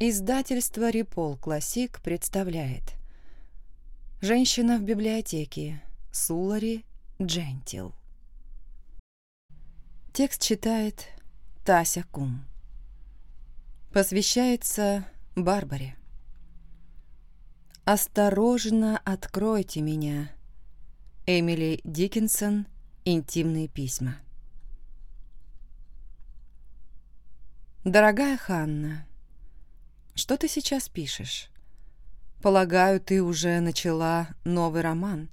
Издательство «Репол Классик» представляет. Женщина в библиотеке. Сулари Джентил. Текст читает Тася Кум. Посвящается Барбаре. «Осторожно откройте меня» Эмили Диккенсон «Интимные письма» Дорогая Ханна, что ты сейчас пишешь? Полагаю, ты уже начала новый роман.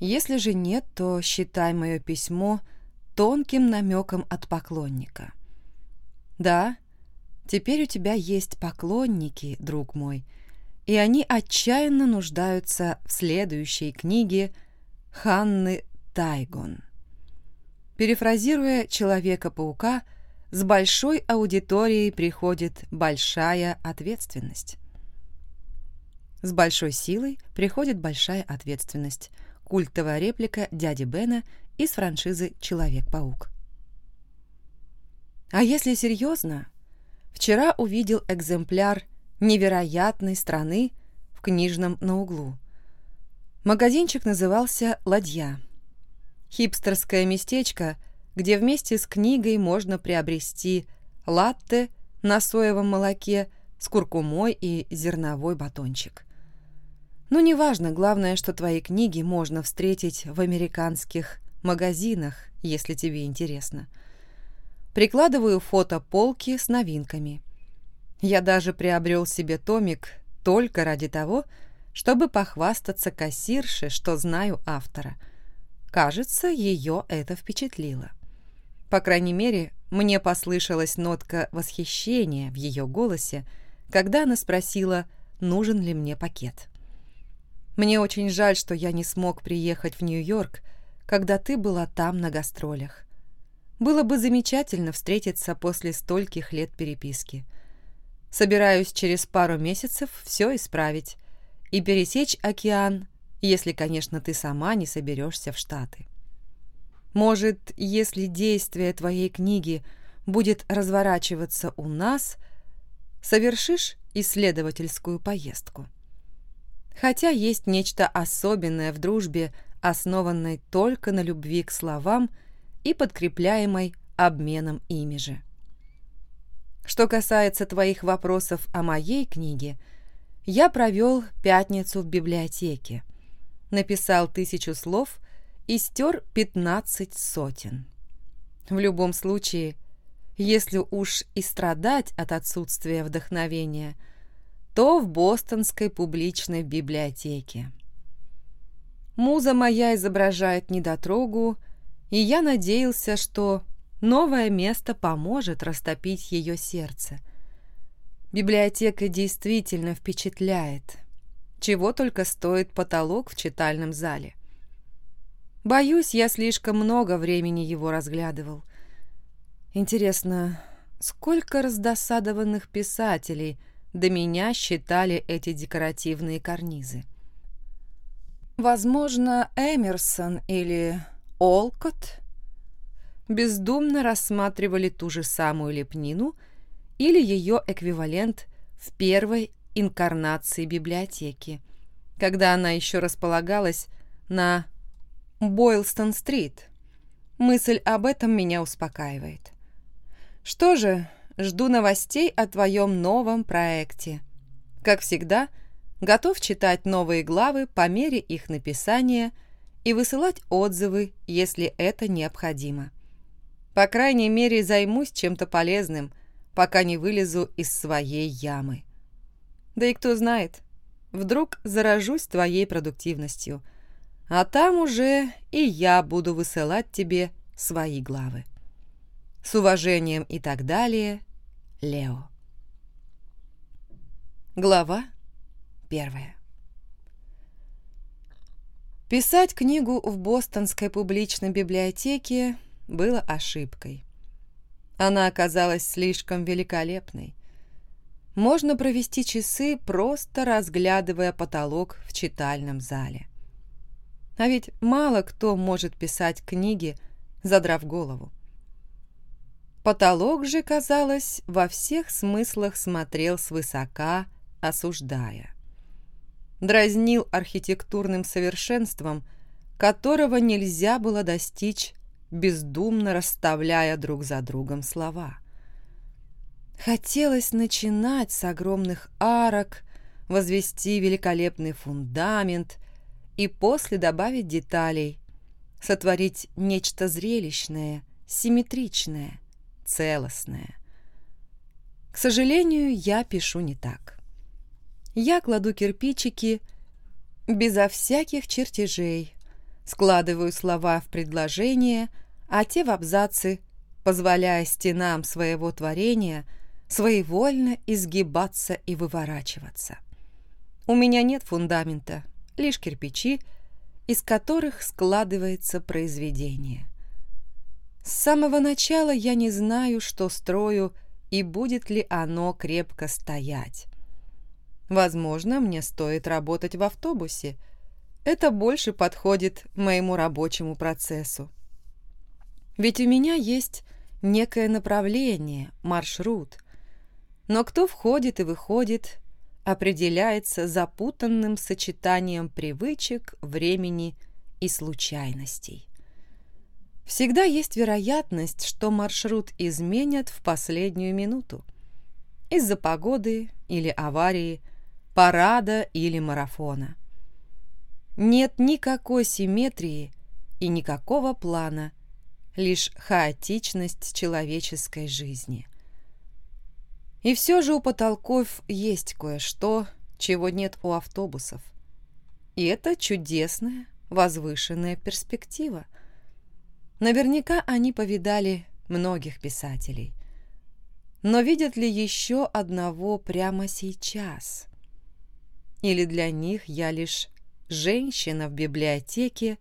Если же нет, то считай мое письмо тонким намеком от поклонника. Да, теперь у тебя есть поклонники, друг мой, и они отчаянно нуждаются в следующей книге Ханны Тайгон. Перефразируя Человека-паука, с большой аудиторией приходит большая ответственность. С большой силой приходит большая ответственность. Культовая реплика дяди Бена из франшизы «Человек-паук». А если серьезно, вчера увидел экземпляр невероятной страны в книжном на углу. Магазинчик назывался «Ладья». Хипстерское местечко – где вместе с книгой можно приобрести латте на соевом молоке с куркумой и зерновой батончик. Ну, неважно, главное, что твои книги можно встретить в американских магазинах, если тебе интересно. Прикладываю фото полки с новинками. Я даже приобрел себе томик только ради того, чтобы похвастаться кассирше, что знаю автора. Кажется, ее это впечатлило. По крайней мере, мне послышалась нотка восхищения в ее голосе, когда она спросила, нужен ли мне пакет. «Мне очень жаль, что я не смог приехать в Нью-Йорк, когда ты была там на гастролях. Было бы замечательно встретиться после стольких лет переписки. Собираюсь через пару месяцев все исправить и пересечь океан, если, конечно, ты сама не соберешься в Штаты. Может, если действие твоей книги будет разворачиваться у нас, совершишь исследовательскую поездку. Хотя есть нечто особенное в дружбе, основанной только на любви к словам и подкрепляемой обменом ими же. Что касается твоих вопросов о моей книге, я провел пятницу в библиотеке, написал тысячу слов и стер пятнадцать сотен. В любом случае, если уж и страдать от отсутствия вдохновения, то в Бостонской публичной библиотеке. Муза моя изображает недотрогу, и я надеялся, что новое место поможет растопить ее сердце. Библиотека действительно впечатляет, чего только стоит потолок в читальном зале. Боюсь, я слишком много времени его разглядывал. Интересно, сколько раздосадованных писателей до меня считали эти декоративные карнизы? Возможно, Эмерсон или Олкот бездумно рассматривали ту же самую лепнину или ее эквивалент в первой инкарнации библиотеки, когда она еще располагалась на Бойлстон-стрит. Мысль об этом меня успокаивает. Что же, жду новостей о твоем новом проекте. Как всегда, готов читать новые главы по мере их написания и высылать отзывы, если это необходимо. По крайней мере, займусь чем-то полезным, пока не вылезу из своей ямы. Да и кто знает, вдруг заражусь твоей продуктивностью – а там уже и я буду высылать тебе свои главы. С уважением и так далее, Лео. Глава первая. Писать книгу в Бостонской публичной библиотеке было ошибкой. Она оказалась слишком великолепной. Можно провести часы, просто разглядывая потолок в читальном зале. А ведь мало кто может писать книги, задрав голову. Потолок же, казалось, во всех смыслах смотрел свысока, осуждая. Дразнил архитектурным совершенством, которого нельзя было достичь, бездумно расставляя друг за другом слова. Хотелось начинать с огромных арок, возвести великолепный фундамент и после добавить деталей, сотворить нечто зрелищное, симметричное, целостное. К сожалению, я пишу не так. Я кладу кирпичики безо всяких чертежей, складываю слова в предложения, а те в абзацы, позволяя стенам своего творения своевольно изгибаться и выворачиваться. У меня нет фундамента, лишь кирпичи, из которых складывается произведение. С самого начала я не знаю, что строю и будет ли оно крепко стоять. Возможно, мне стоит работать в автобусе. Это больше подходит моему рабочему процессу. Ведь у меня есть некое направление, маршрут. Но кто входит и выходит, определяется запутанным сочетанием привычек, времени и случайностей. Всегда есть вероятность, что маршрут изменят в последнюю минуту. Из-за погоды или аварии, парада или марафона. Нет никакой симметрии и никакого плана, лишь хаотичность человеческой жизни. И все же у потолков есть кое-что, чего нет у автобусов. И это чудесная, возвышенная перспектива. Наверняка они повидали многих писателей. Но видят ли еще одного прямо сейчас? Или для них я лишь женщина в библиотеке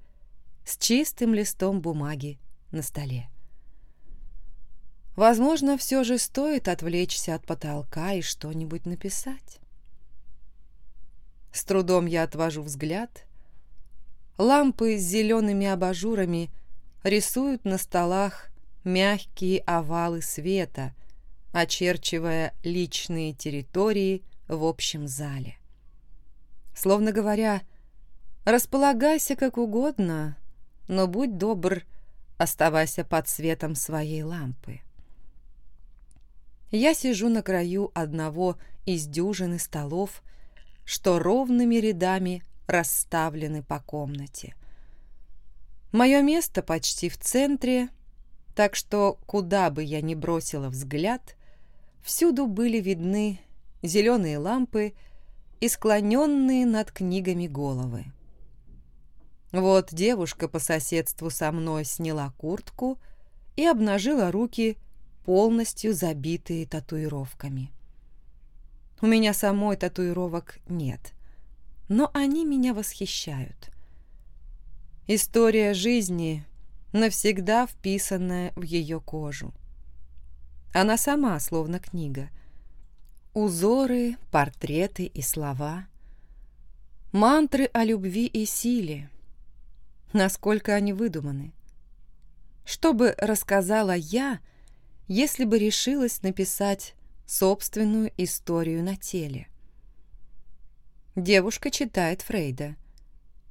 с чистым листом бумаги на столе? Возможно, все же стоит отвлечься от потолка и что-нибудь написать. С трудом я отвожу взгляд. Лампы с зелеными абажурами рисуют на столах мягкие овалы света, очерчивая личные территории в общем зале. Словно говоря, располагайся как угодно, но будь добр, оставайся под светом своей лампы. Я сижу на краю одного из дюжины столов, что ровными рядами расставлены по комнате. Мое место почти в центре, так что куда бы я ни бросила взгляд, всюду были видны зеленые лампы и склоненные над книгами головы. Вот девушка по соседству со мной сняла куртку и обнажила руки, полностью забитые татуировками. У меня самой татуировок нет, но они меня восхищают. История жизни навсегда вписанная в ее кожу. Она сама словно книга. Узоры, портреты и слова. Мантры о любви и силе. Насколько они выдуманы. Что бы рассказала я, если бы решилась написать собственную историю на теле. Девушка читает Фрейда.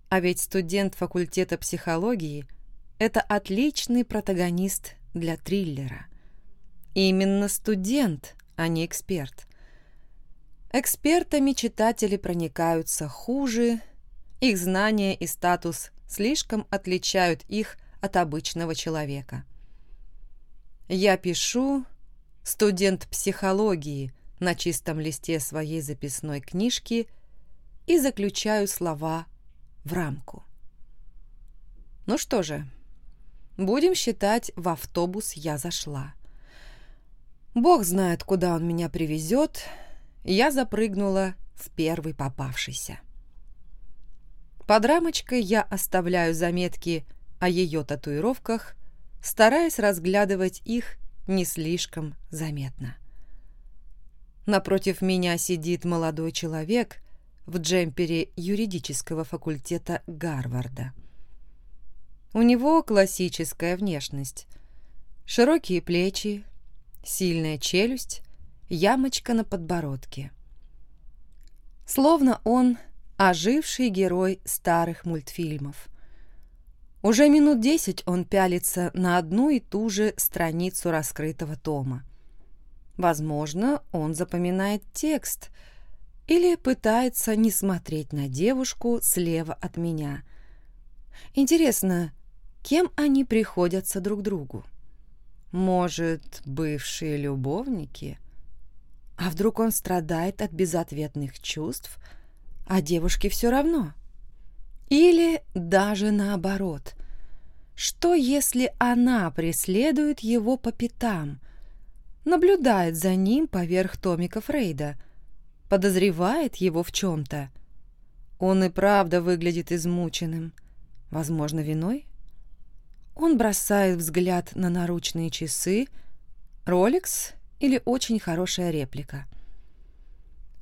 А ведь студент факультета психологии – это отличный протагонист для триллера. именно студент, а не эксперт. Экспертами читатели проникаются хуже, их знания и статус слишком отличают их от обычного человека. Я пишу студент психологии на чистом листе своей записной книжки и заключаю слова в рамку. Ну что же, будем считать, в автобус я зашла. Бог знает, куда он меня привезет. Я запрыгнула в первый попавшийся. Под рамочкой я оставляю заметки о ее татуировках стараясь разглядывать их не слишком заметно. Напротив меня сидит молодой человек в джемпере юридического факультета Гарварда. У него классическая внешность. Широкие плечи, Сильная челюсть, ямочка на подбородке. Словно он оживший герой старых мультфильмов. Уже минут десять он пялится на одну и ту же страницу раскрытого тома. Возможно, он запоминает текст или пытается не смотреть на девушку слева от меня. Интересно, кем они приходятся друг другу? Может, бывшие любовники? А вдруг он страдает от безответных чувств, а девушке все равно? Или даже наоборот. Что, если она преследует его по пятам, наблюдает за ним поверх Томика Фрейда, подозревает его в чем-то? Он и правда выглядит измученным. Возможно, виной? Он бросает взгляд на наручные часы. Ролекс или очень хорошая реплика.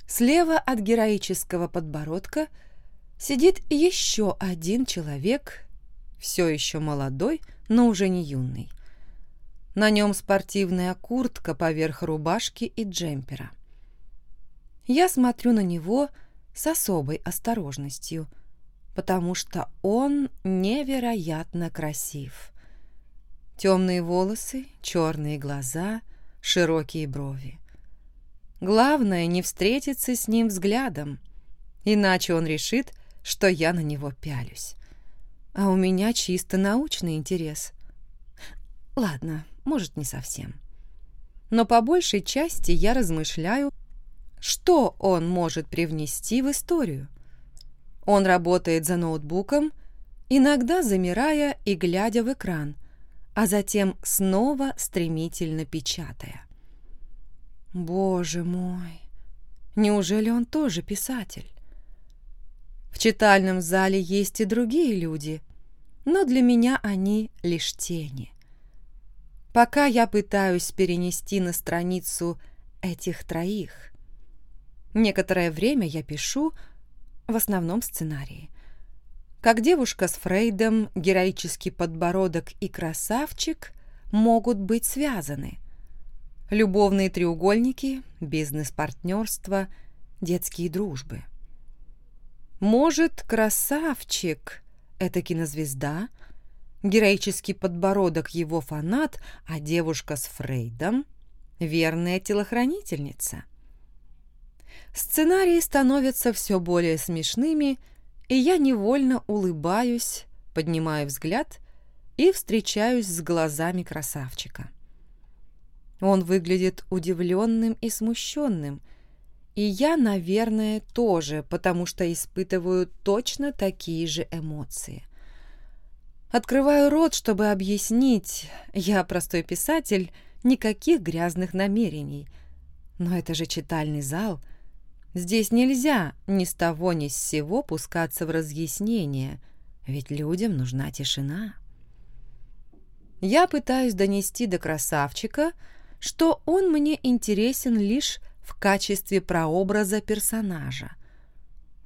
Слева от героического подбородка – сидит еще один человек, все еще молодой, но уже не юный. На нем спортивная куртка поверх рубашки и джемпера. Я смотрю на него с особой осторожностью, потому что он невероятно красив. Темные волосы, черные глаза, широкие брови. Главное не встретиться с ним взглядом, иначе он решит, что я на него пялюсь. А у меня чисто научный интерес. Ладно, может, не совсем. Но по большей части я размышляю, что он может привнести в историю. Он работает за ноутбуком, иногда замирая и глядя в экран, а затем снова стремительно печатая. Боже мой, неужели он тоже писатель? В читальном зале есть и другие люди, но для меня они лишь тени. Пока я пытаюсь перенести на страницу этих троих. Некоторое время я пишу, в основном сценарии. Как девушка с Фрейдом, героический подбородок и красавчик могут быть связаны. Любовные треугольники, бизнес-партнерство, детские дружбы – может, красавчик — это кинозвезда, героический подбородок его фанат, а девушка с Фрейдом — верная телохранительница. Сценарии становятся все более смешными, и я невольно улыбаюсь, поднимаю взгляд и встречаюсь с глазами красавчика. Он выглядит удивленным и смущенным — и я, наверное, тоже, потому что испытываю точно такие же эмоции. Открываю рот, чтобы объяснить, я простой писатель, никаких грязных намерений. Но это же читальный зал. Здесь нельзя ни с того ни с сего пускаться в разъяснения, ведь людям нужна тишина. Я пытаюсь донести до красавчика, что он мне интересен лишь в качестве прообраза персонажа.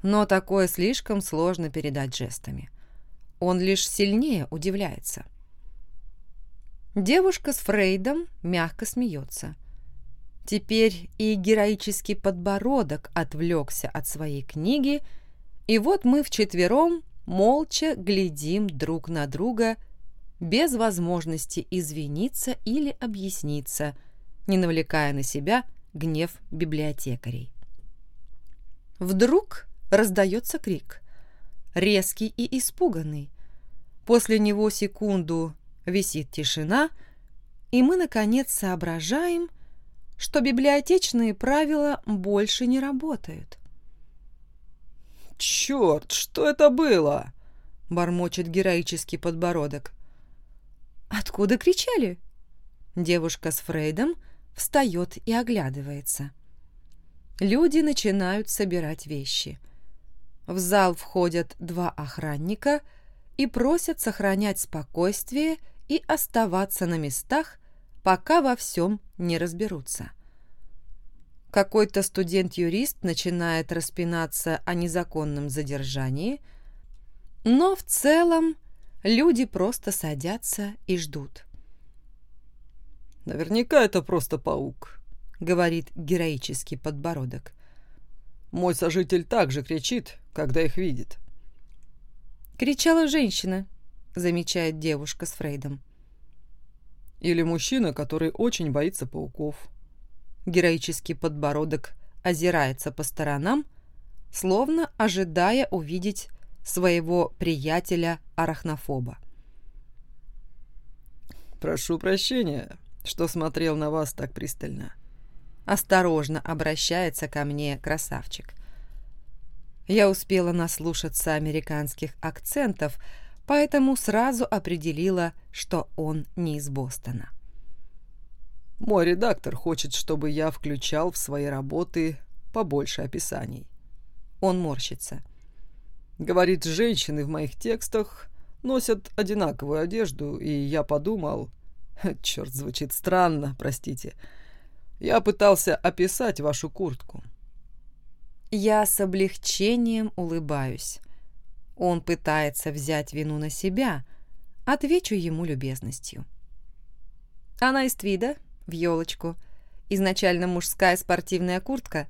Но такое слишком сложно передать жестами. Он лишь сильнее удивляется. Девушка с Фрейдом мягко смеется. Теперь и героический подбородок отвлекся от своей книги, и вот мы вчетвером молча глядим друг на друга без возможности извиниться или объясниться, не навлекая на себя гнев библиотекарей. Вдруг раздается крик. Резкий и испуганный. После него секунду висит тишина, и мы, наконец, соображаем, что библиотечные правила больше не работают. «Черт, что это было?» — бормочет героический подбородок. «Откуда кричали?» Девушка с Фрейдом — встает и оглядывается. Люди начинают собирать вещи. В зал входят два охранника и просят сохранять спокойствие и оставаться на местах, пока во всем не разберутся. Какой-то студент-юрист начинает распинаться о незаконном задержании, но в целом люди просто садятся и ждут. Наверняка это просто паук, говорит героический подбородок. Мой сожитель также кричит, когда их видит. Кричала женщина, замечает девушка с Фрейдом. Или мужчина, который очень боится пауков. Героический подбородок озирается по сторонам, словно ожидая увидеть своего приятеля-арахнофоба. «Прошу прощения, что смотрел на вас так пристально». Осторожно обращается ко мне красавчик. Я успела наслушаться американских акцентов, поэтому сразу определила, что он не из Бостона. Мой редактор хочет, чтобы я включал в свои работы побольше описаний. Он морщится. Говорит, женщины в моих текстах носят одинаковую одежду, и я подумал... Черт, звучит странно, простите. Я пытался описать вашу куртку. Я с облегчением улыбаюсь. Он пытается взять вину на себя. Отвечу ему любезностью. Она из твида, в елочку. Изначально мужская спортивная куртка,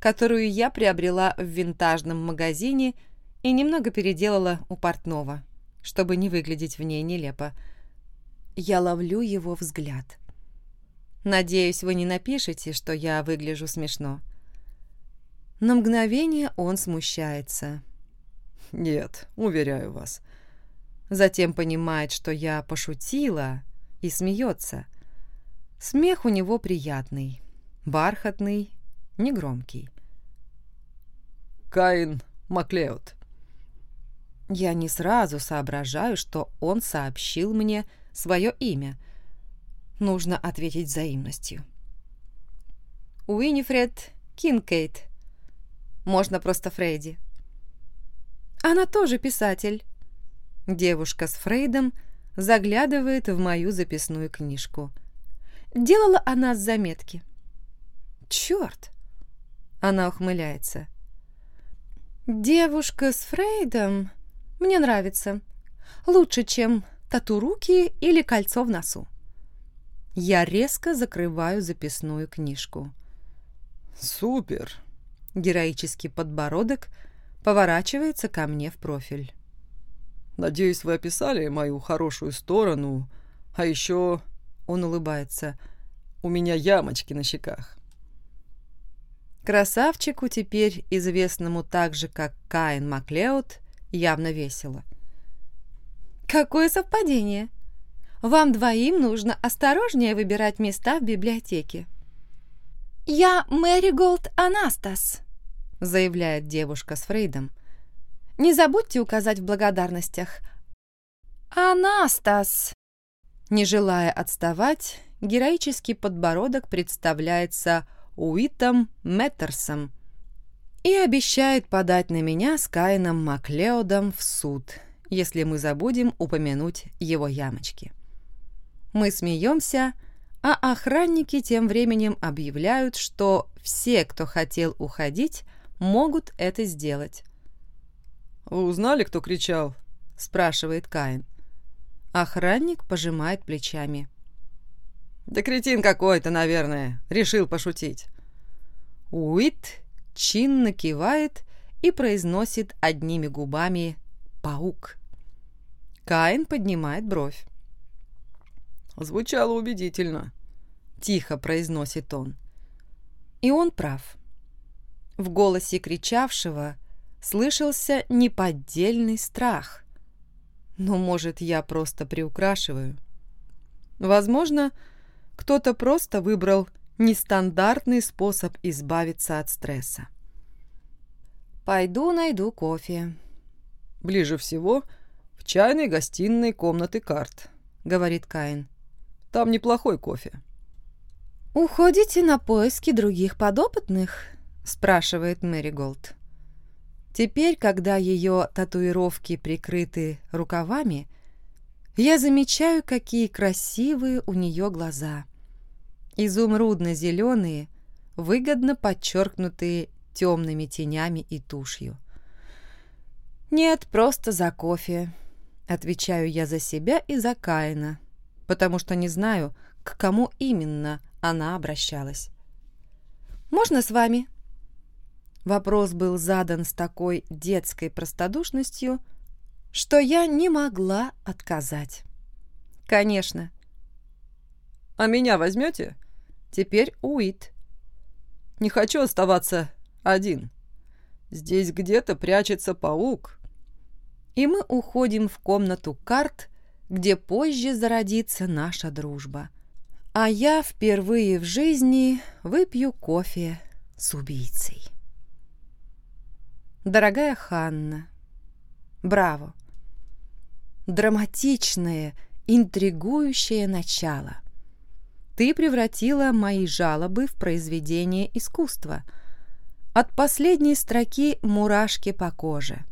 которую я приобрела в винтажном магазине и немного переделала у портного, чтобы не выглядеть в ней нелепо. Я ловлю его взгляд. Надеюсь, вы не напишете, что я выгляжу смешно. На мгновение он смущается. «Нет, уверяю вас». Затем понимает, что я пошутила, и смеется. Смех у него приятный, бархатный, негромкий. Каин Маклеод. Я не сразу соображаю, что он сообщил мне свое имя. Нужно ответить взаимностью. Уинифред Кинкейт. Можно просто Фредди. Она тоже писатель. Девушка с Фрейдом заглядывает в мою записную книжку. Делала она заметки. Черт! Она ухмыляется. Девушка с Фрейдом мне нравится. Лучше, чем тату-руки или кольцо в носу. Я резко закрываю записную книжку. «Супер!» Героический подбородок поворачивается ко мне в профиль. «Надеюсь, вы описали мою хорошую сторону, а еще он улыбается. «У меня ямочки на щеках». Красавчику теперь, известному так же, как Каин Маклеод, явно весело. «Какое совпадение! Вам двоим нужно осторожнее выбирать места в библиотеке». «Я Мэри Голд Анастас», — заявляет девушка с Фрейдом. «Не забудьте указать в благодарностях». «Анастас», не желая отставать, героический подбородок представляется Уитом Мэттерсом и обещает подать на меня с Каином Маклеодом в суд, если мы забудем упомянуть его ямочки. Мы смеемся, а охранники тем временем объявляют, что все, кто хотел уходить, могут это сделать. «Вы узнали, кто кричал?» – спрашивает Каин. Охранник пожимает плечами. «Да кретин какой-то, наверное. Решил пошутить». Уит чинно кивает и произносит одними губами «паук». Каин поднимает бровь. «Звучало убедительно», — тихо произносит он. И он прав. В голосе кричавшего слышался неподдельный страх. Но, может, я просто приукрашиваю. Возможно, кто-то просто выбрал нестандартный способ избавиться от стресса. Пойду найду кофе. Ближе всего в чайной гостиной комнаты карт, говорит Каин. Там неплохой кофе. «Уходите на поиски других подопытных?» – спрашивает Мэри Голд. Теперь, когда ее татуировки прикрыты рукавами, я замечаю, какие красивые у нее глаза. Изумрудно-зеленые, выгодно подчеркнутые темными тенями и тушью. «Нет, просто за кофе», — отвечаю я за себя и за Каина, потому что не знаю, к кому именно она обращалась. «Можно с вами?» Вопрос был задан с такой детской простодушностью, что я не могла отказать. «Конечно». «А меня возьмете?» «Теперь Уит». «Не хочу оставаться один. Здесь где-то прячется паук». И мы уходим в комнату карт, где позже зародится наша дружба. А я впервые в жизни выпью кофе с убийцей. Дорогая Ханна, браво! Драматичное, интригующее начало. Ты превратила мои жалобы в произведение искусства. От последней строки мурашки по коже.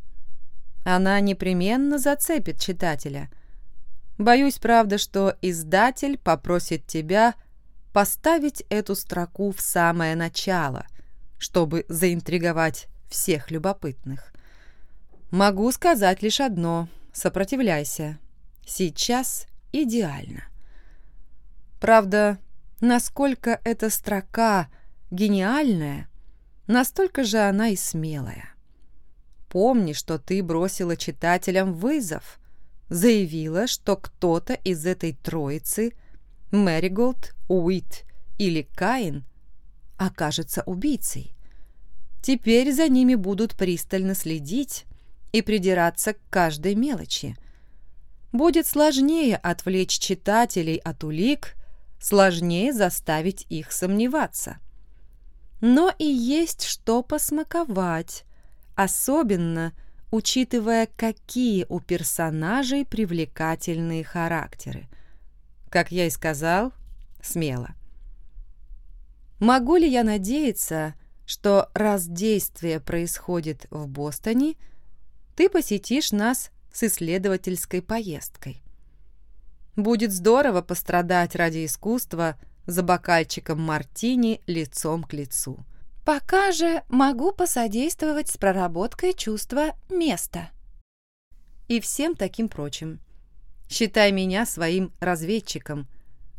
Она непременно зацепит читателя. Боюсь, правда, что издатель попросит тебя поставить эту строку в самое начало, чтобы заинтриговать всех любопытных. Могу сказать лишь одно – сопротивляйся. Сейчас идеально. Правда, насколько эта строка гениальная, настолько же она и смелая. Помни, что ты бросила читателям вызов, заявила, что кто-то из этой троицы – Мэриголд, Уит или Каин – окажется убийцей. Теперь за ними будут пристально следить и придираться к каждой мелочи. Будет сложнее отвлечь читателей от улик, сложнее заставить их сомневаться. Но и есть что посмаковать, особенно учитывая, какие у персонажей привлекательные характеры. Как я и сказал, смело. Могу ли я надеяться, что раз действие происходит в Бостоне, ты посетишь нас с исследовательской поездкой. Будет здорово пострадать ради искусства за бокальчиком мартини лицом к лицу. Пока же могу посодействовать с проработкой чувства места. И всем таким прочим. Считай меня своим разведчиком,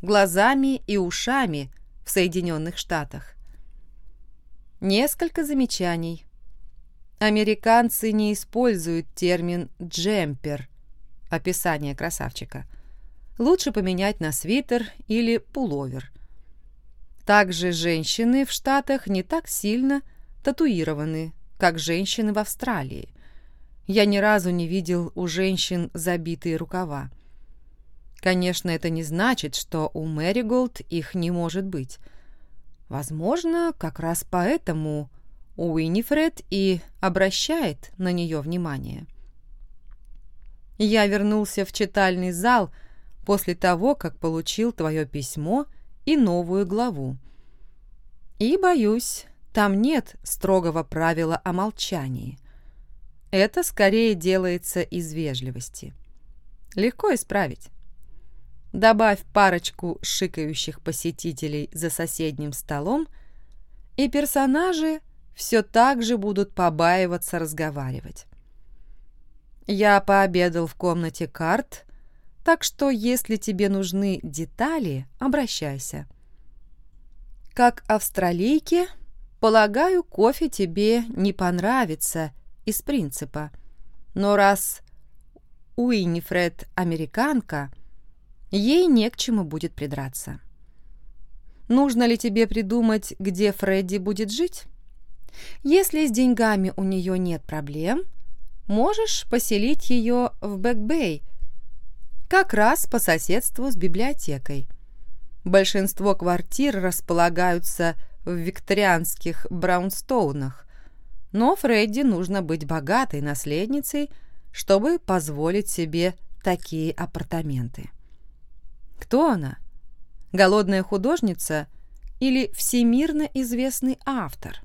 глазами и ушами в Соединенных Штатах. Несколько замечаний. Американцы не используют термин «джемпер» – описание красавчика. Лучше поменять на свитер или пуловер. Также женщины в Штатах не так сильно татуированы, как женщины в Австралии. Я ни разу не видел у женщин забитые рукава. Конечно, это не значит, что у Мэри Голд их не может быть – Возможно, как раз поэтому Уинифред и обращает на нее внимание. Я вернулся в читальный зал после того, как получил твое письмо и новую главу. И, боюсь, там нет строгого правила о молчании. Это скорее делается из вежливости. Легко исправить. Добавь парочку шикающих посетителей за соседним столом, и персонажи все так же будут побаиваться разговаривать. Я пообедал в комнате карт, так что если тебе нужны детали, обращайся. Как австралийке, полагаю, кофе тебе не понравится из принципа. Но раз Уиннифред американка – ей не к чему будет придраться. Нужно ли тебе придумать, где Фредди будет жить? Если с деньгами у нее нет проблем, можешь поселить ее в Бэкбэй, как раз по соседству с библиотекой. Большинство квартир располагаются в викторианских браунстоунах, но Фредди нужно быть богатой наследницей, чтобы позволить себе такие апартаменты. Кто она? Голодная художница или всемирно известный автор?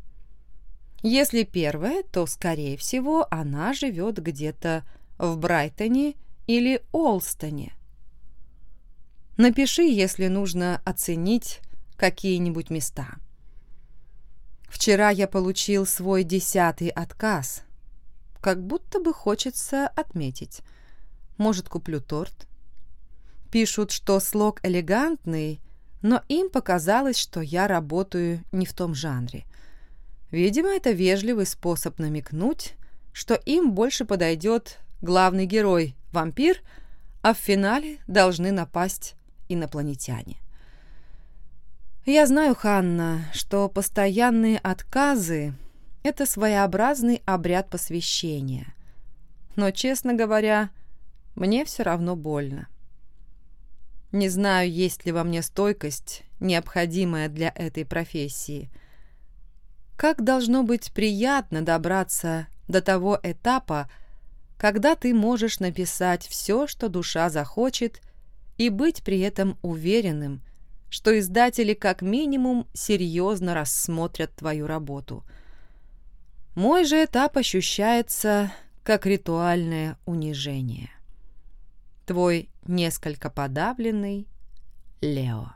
Если первое, то, скорее всего, она живет где-то в Брайтоне или Олстоне. Напиши, если нужно оценить какие-нибудь места. Вчера я получил свой десятый отказ. Как будто бы хочется отметить. Может, куплю торт? Пишут, что слог элегантный, но им показалось, что я работаю не в том жанре. Видимо, это вежливый способ намекнуть, что им больше подойдет главный герой – вампир, а в финале должны напасть инопланетяне. Я знаю, Ханна, что постоянные отказы – это своеобразный обряд посвящения. Но, честно говоря, мне все равно больно. Не знаю, есть ли во мне стойкость, необходимая для этой профессии. Как должно быть приятно добраться до того этапа, когда ты можешь написать все, что душа захочет, и быть при этом уверенным, что издатели как минимум серьезно рассмотрят твою работу. Мой же этап ощущается как ритуальное унижение. Твой несколько подавленный Лео.